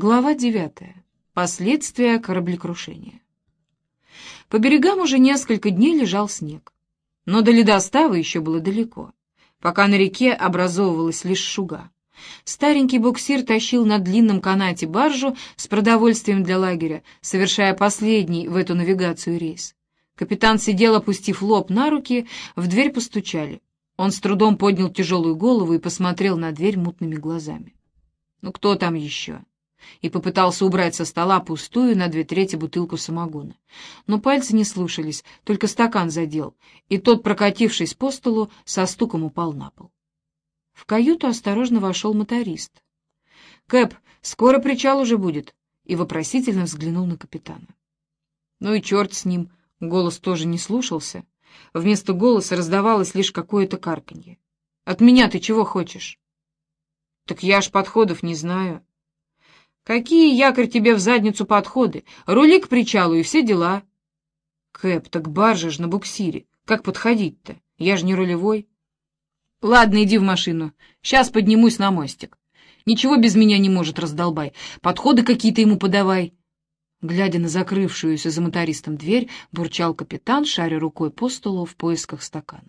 Глава 9. Последствия кораблекрушения. По берегам уже несколько дней лежал снег. Но до ледоставы еще было далеко, пока на реке образовывалась лишь шуга. Старенький буксир тащил на длинном канате баржу с продовольствием для лагеря, совершая последний в эту навигацию рейс. Капитан сидел, опустив лоб на руки, в дверь постучали. Он с трудом поднял тяжелую голову и посмотрел на дверь мутными глазами. «Ну кто там еще?» И попытался убрать со стола пустую на две трети бутылку самогона. Но пальцы не слушались, только стакан задел, и тот, прокатившись по столу, со стуком упал на пол. В каюту осторожно вошел моторист. «Кэп, скоро причал уже будет», и вопросительно взглянул на капитана. Ну и черт с ним, голос тоже не слушался. Вместо голоса раздавалось лишь какое-то карканье. «От меня ты чего хочешь?» «Так я ж подходов не знаю», Какие, якорь, тебе в задницу подходы? Рули к причалу и все дела. Кэп, так баржа ж на буксире. Как подходить-то? Я же не рулевой. Ладно, иди в машину. Сейчас поднимусь на мостик. Ничего без меня не может, раздолбай. Подходы какие-то ему подавай. Глядя на закрывшуюся за мотористом дверь, бурчал капитан, шаря рукой по столу в поисках стакана.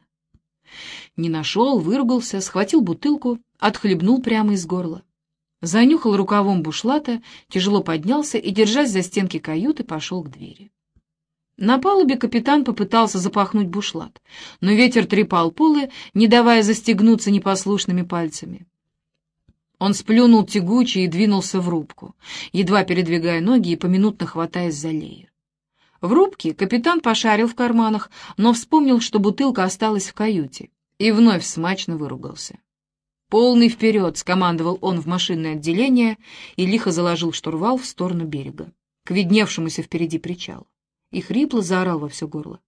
Не нашел, выругался, схватил бутылку, отхлебнул прямо из горла. Занюхал рукавом бушлата, тяжело поднялся и, держась за стенки каюты, пошел к двери. На палубе капитан попытался запахнуть бушлат, но ветер трепал полы, не давая застегнуться непослушными пальцами. Он сплюнул тягуче и двинулся в рубку, едва передвигая ноги и поминутно хватаясь за леер. В рубке капитан пошарил в карманах, но вспомнил, что бутылка осталась в каюте, и вновь смачно выругался. «Полный вперед!» — скомандовал он в машинное отделение и лихо заложил штурвал в сторону берега, к видневшемуся впереди причалу, и хрипло заорал во все горло.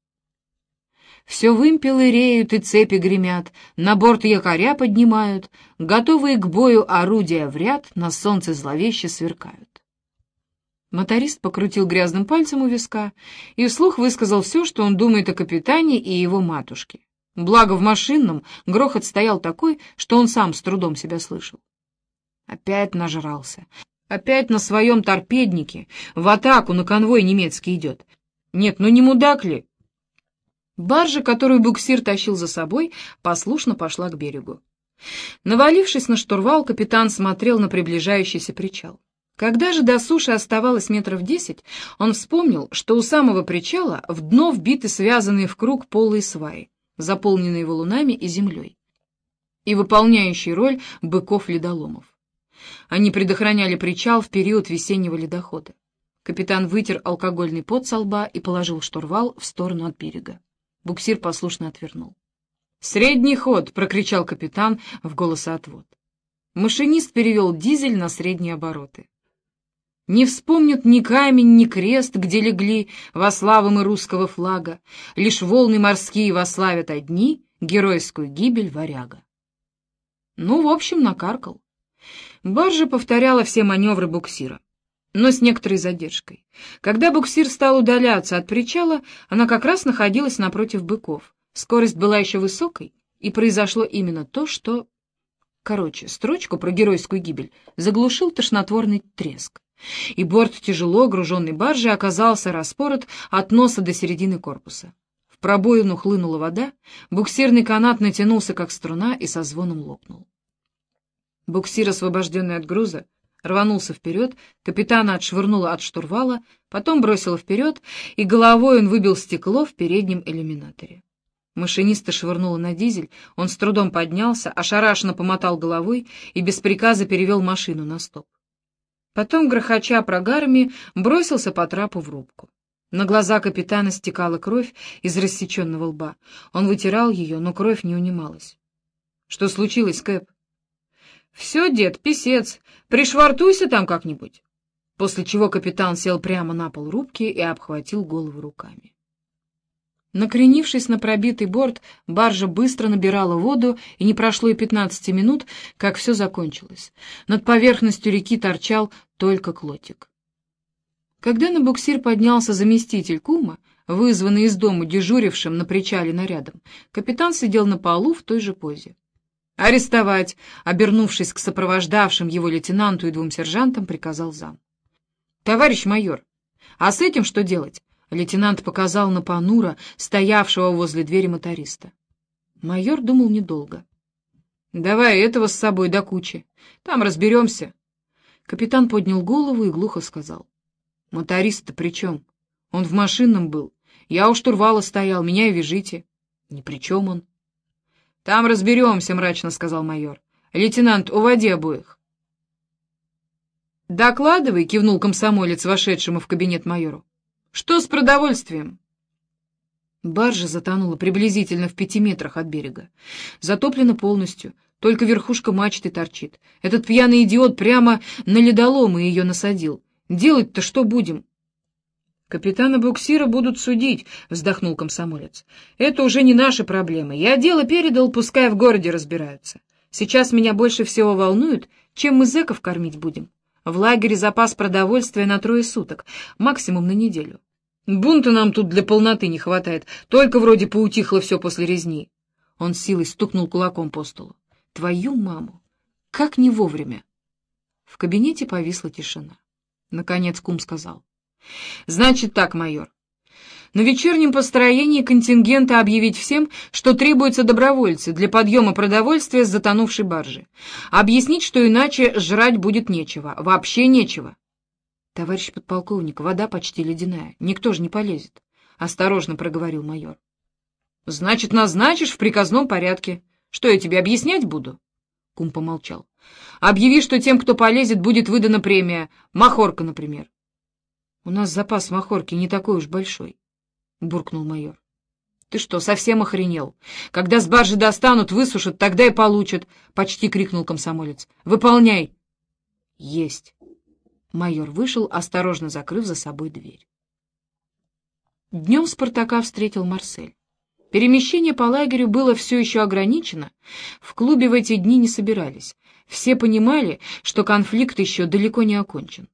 Все вымпелы реют и цепи гремят, на борт якоря поднимают, готовые к бою орудия в ряд на солнце зловеще сверкают. Моторист покрутил грязным пальцем у виска и вслух высказал все, что он думает о капитане и его матушке. Благо в машинном грохот стоял такой, что он сам с трудом себя слышал. Опять нажрался. Опять на своем торпеднике в атаку на конвой немецкий идет. Нет, ну не мудак ли? Баржа, которую буксир тащил за собой, послушно пошла к берегу. Навалившись на штурвал, капитан смотрел на приближающийся причал. Когда же до суши оставалось метров десять, он вспомнил, что у самого причала в дно вбиты связанные в круг полые сваи заполненные валунами и землей, и выполняющие роль быков-ледоломов. Они предохраняли причал в период весеннего ледохода. Капитан вытер алкогольный пот со лба и положил штурвал в сторону от берега. Буксир послушно отвернул. «Средний ход!» — прокричал капитан в голосоотвод. Машинист перевел дизель на средние обороты. Не вспомнят ни камень, ни крест, где легли во славу мы русского флага, Лишь волны морские вославят одни геройскую гибель варяга. Ну, в общем, накаркал. Баржа повторяла все маневры буксира, но с некоторой задержкой. Когда буксир стал удаляться от причала, она как раз находилась напротив быков. Скорость была еще высокой, и произошло именно то, что... Короче, строчку про геройскую гибель заглушил тошнотворный треск и борт тяжело груженной баржи оказался распорот от носа до середины корпуса. В пробоину хлынула вода, буксирный канат натянулся, как струна, и со звоном лопнул. Буксир, освобожденный от груза, рванулся вперед, капитана отшвырнуло от штурвала, потом бросило вперед, и головой он выбил стекло в переднем иллюминаторе. Машиниста швырнуло на дизель, он с трудом поднялся, ошарашенно помотал головой и без приказа перевел машину на стоп. Потом, грохоча прогарами, бросился по трапу в рубку. На глаза капитана стекала кровь из рассеченного лба. Он вытирал ее, но кровь не унималась. — Что случилось, Кэп? — Все, дед, писец. Пришвартуйся там как-нибудь. После чего капитан сел прямо на пол рубки и обхватил голову руками. Накренившись на пробитый борт, баржа быстро набирала воду, и не прошло и пятнадцати минут, как все закончилось. Над поверхностью реки торчал только клотик. Когда на буксир поднялся заместитель кума, вызванный из дома дежурившим на причале нарядом, капитан сидел на полу в той же позе. «Арестовать!» — обернувшись к сопровождавшим его лейтенанту и двум сержантам, приказал зам. «Товарищ майор, а с этим что делать?» — лейтенант показал на Панура, стоявшего возле двери моториста. Майор думал недолго. «Давай этого с собой до кучи. Там разберемся». Капитан поднял голову и глухо сказал. «Моторист-то при чем? Он в машинном был. Я у штурвала стоял, меня и вяжите». «Ни при чем он». «Там разберемся», — мрачно сказал майор. «Лейтенант, уводи обоих». «Докладывай», — кивнул комсомолец, вошедшему в кабинет майору. «Что с продовольствием?» Баржа затонула приблизительно в пяти метрах от берега. Затоплена полностью, только верхушка мачты торчит. Этот пьяный идиот прямо на ледолом и ее насадил. Делать-то что будем? «Капитана буксира будут судить», — вздохнул комсомолец. «Это уже не наши проблемы. Я дело передал, пускай в городе разбираются. Сейчас меня больше всего волнует, чем мы зэков кормить будем. В лагере запас продовольствия на трое суток, максимум на неделю. Бунта нам тут для полноты не хватает, только вроде поутихло все после резни. Он силой стукнул кулаком по столу. Твою маму! Как не вовремя! В кабинете повисла тишина. Наконец кум сказал. Значит так, майор. На вечернем построении контингента объявить всем, что требуются добровольцы для подъема продовольствия с затонувшей баржи. Объяснить, что иначе жрать будет нечего, вообще нечего. «Товарищ подполковник, вода почти ледяная, никто же не полезет», — осторожно проговорил майор. «Значит, назначишь в приказном порядке. Что я тебе объяснять буду?» Кум помолчал. «Объяви, что тем, кто полезет, будет выдана премия. Махорка, например». «У нас запас махорки не такой уж большой», — буркнул майор. «Ты что, совсем охренел? Когда с баржи достанут, высушат, тогда и получат!» — почти крикнул комсомолец. «Выполняй!» «Есть!» Майор вышел, осторожно закрыв за собой дверь. Днем Спартака встретил Марсель. Перемещение по лагерю было все еще ограничено, в клубе в эти дни не собирались. Все понимали, что конфликт еще далеко не окончен.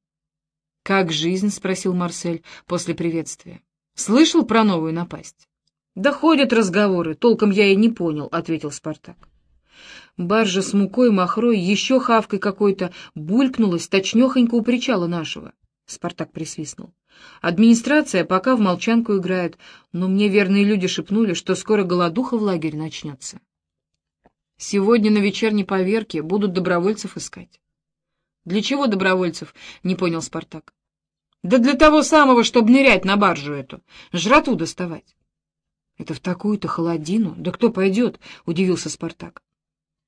«Как жизнь?» — спросил Марсель после приветствия. «Слышал про новую напасть?» «Да ходят разговоры, толком я и не понял», — ответил Спартак. Баржа с мукой, махрой, еще хавкой какой-то булькнулась точнехонько у причала нашего. Спартак присвистнул. Администрация пока в молчанку играет, но мне верные люди шепнули, что скоро голодуха в лагере начнется. Сегодня на вечерней поверке будут добровольцев искать. Для чего добровольцев? Не понял Спартак. Да для того самого, чтобы нырять на баржу эту, жрату доставать. Это в такую-то холодину? Да кто пойдет? Удивился Спартак.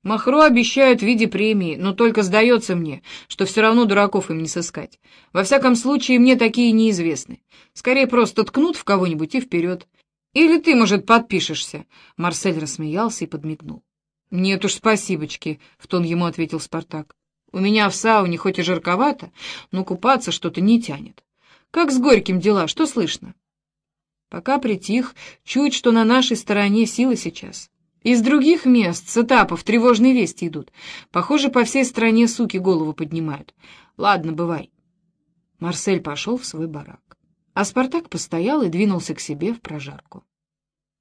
Махро обещают в виде премии, но только сдается мне, что все равно дураков им не сыскать. Во всяком случае, мне такие неизвестны. Скорее просто ткнут в кого-нибудь и вперед. Или ты, может, подпишешься?» Марсель рассмеялся и подмигнул. «Нет уж, спасибочки», — в тон ему ответил Спартак. «У меня в сауне хоть и жарковато, но купаться что-то не тянет. Как с Горьким дела, что слышно?» Пока притих, чуть, что на нашей стороне силы сейчас. Из других мест, с этапов, тревожные вести идут. Похоже, по всей стране суки голову поднимают. Ладно, бывай. Марсель пошел в свой барак. А Спартак постоял и двинулся к себе в прожарку.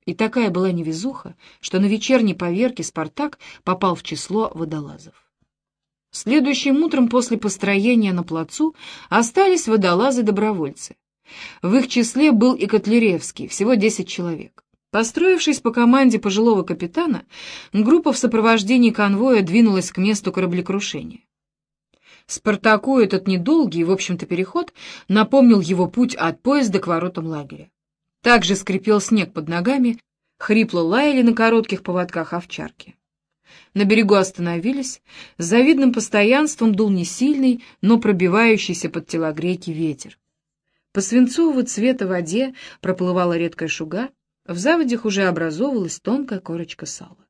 И такая была невезуха, что на вечерней поверке Спартак попал в число водолазов. Следующим утром после построения на плацу остались водолазы-добровольцы. В их числе был и Котляревский, всего десять человек. Построившись по команде пожилого капитана, группа в сопровождении конвоя двинулась к месту кораблекрушения. Спартаку этот недолгий, в общем-то, переход напомнил его путь от поезда к воротам лагеря. Также скрипел снег под ногами, хрипло лаяли на коротких поводках овчарки. На берегу остановились, с завидным постоянством дул не сильный, но пробивающийся под телогрейки ветер. По свинцового цвета воде проплывала редкая шуга, в заводях уже образовалась тонкая корочка сала.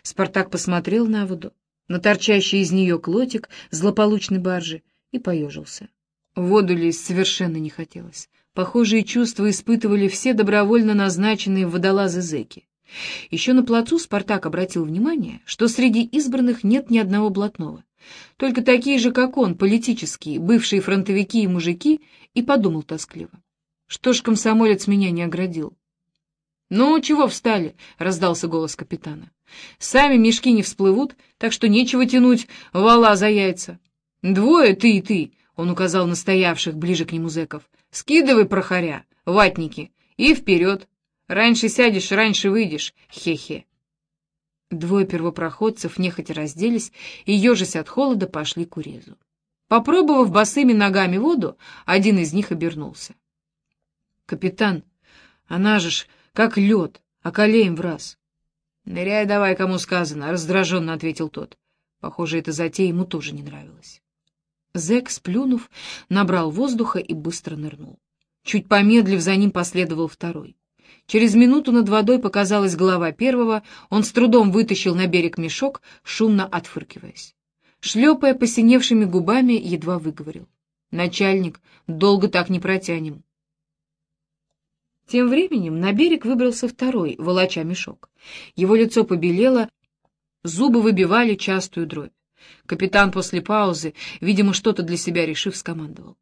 Спартак посмотрел на воду, на торчащий из нее клотик злополучной баржи и поежился. В воду лезть совершенно не хотелось. Похожие чувства испытывали все добровольно назначенные водолазы-зэки. Еще на плацу Спартак обратил внимание, что среди избранных нет ни одного блатного. Только такие же, как он, политические, бывшие фронтовики и мужики, и подумал тоскливо. Что ж комсомолец меня не оградил? «Ну, чего встали?» — раздался голос капитана. «Сами мешки не всплывут, так что нечего тянуть вала за яйца. Двое, ты и ты», — он указал на стоявших ближе к нему зэков. «Скидывай, прохоря, ватники, и вперед. Раньше сядешь, раньше выйдешь, хе-хе». Двое первопроходцев нехотя разделись и, ежась от холода, пошли к урезу. Попробовав босыми ногами воду, один из них обернулся. «Капитан, она же ж как лед, околеем в раз». «Ныряй давай, кому сказано», — раздраженно ответил тот. Похоже, эта затея ему тоже не нравилась. Зэк, сплюнув, набрал воздуха и быстро нырнул. Чуть помедлив, за ним последовал второй. Через минуту над водой показалась голова первого, он с трудом вытащил на берег мешок, шумно отфыркиваясь. Шлепая посиневшими губами, едва выговорил. «Начальник, долго так не протянем». Тем временем на берег выбрался второй, волоча мешок. Его лицо побелело, зубы выбивали частую дробь. Капитан после паузы, видимо, что-то для себя решив, скомандовал.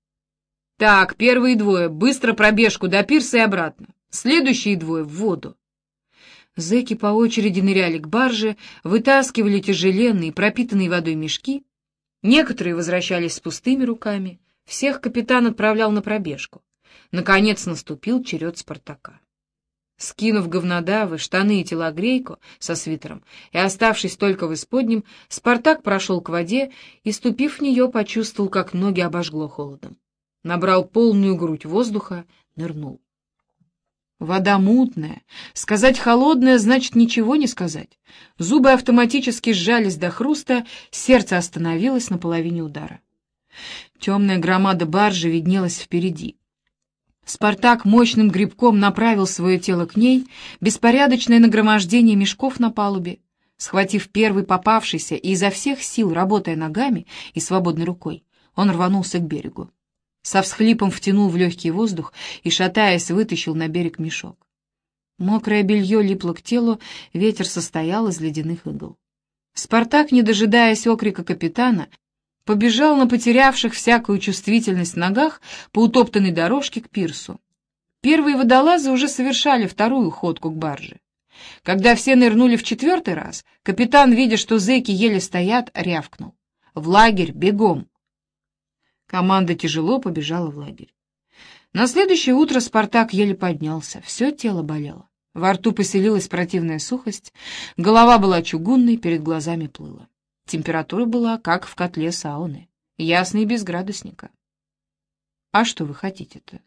«Так, первые двое, быстро пробежку до пирса и обратно. Следующие двое — в воду». Зэки по очереди ныряли к барже, вытаскивали тяжеленные, пропитанные водой мешки. Некоторые возвращались с пустыми руками. Всех капитан отправлял на пробежку. Наконец наступил черед Спартака. Скинув говнодавы, штаны и телогрейку со свитером и оставшись только в исподнем, Спартак прошел к воде и, ступив в нее, почувствовал, как ноги обожгло холодом. Набрал полную грудь воздуха, нырнул. Вода мутная. Сказать холодная значит ничего не сказать. Зубы автоматически сжались до хруста, сердце остановилось на половине удара. Темная громада баржи виднелась впереди. Спартак мощным грибком направил свое тело к ней, беспорядочное нагромождение мешков на палубе. Схватив первый попавшийся и изо всех сил, работая ногами и свободной рукой, он рванулся к берегу. Со всхлипом втянул в легкий воздух и, шатаясь, вытащил на берег мешок. Мокрое белье липло к телу, ветер состоял из ледяных игл. Спартак, не дожидаясь окрика капитана, побежал на потерявших всякую чувствительность ногах по утоптанной дорожке к пирсу. Первые водолазы уже совершали вторую ходку к барже. Когда все нырнули в четвертый раз, капитан, видя, что зэки еле стоят, рявкнул. «В лагерь, бегом!» Команда тяжело побежала в лагерь. На следующее утро Спартак еле поднялся, все тело болело. Во рту поселилась противная сухость, голова была чугунной, перед глазами плыла. Температура была, как в котле сауны, ясно и без градусника. А что вы хотите-то?